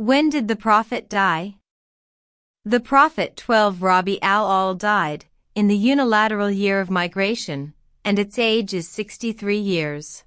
When did the Prophet die? The Prophet 12 Rabi al-Awwal died in the unilateral year of migration, and its age is 63 years.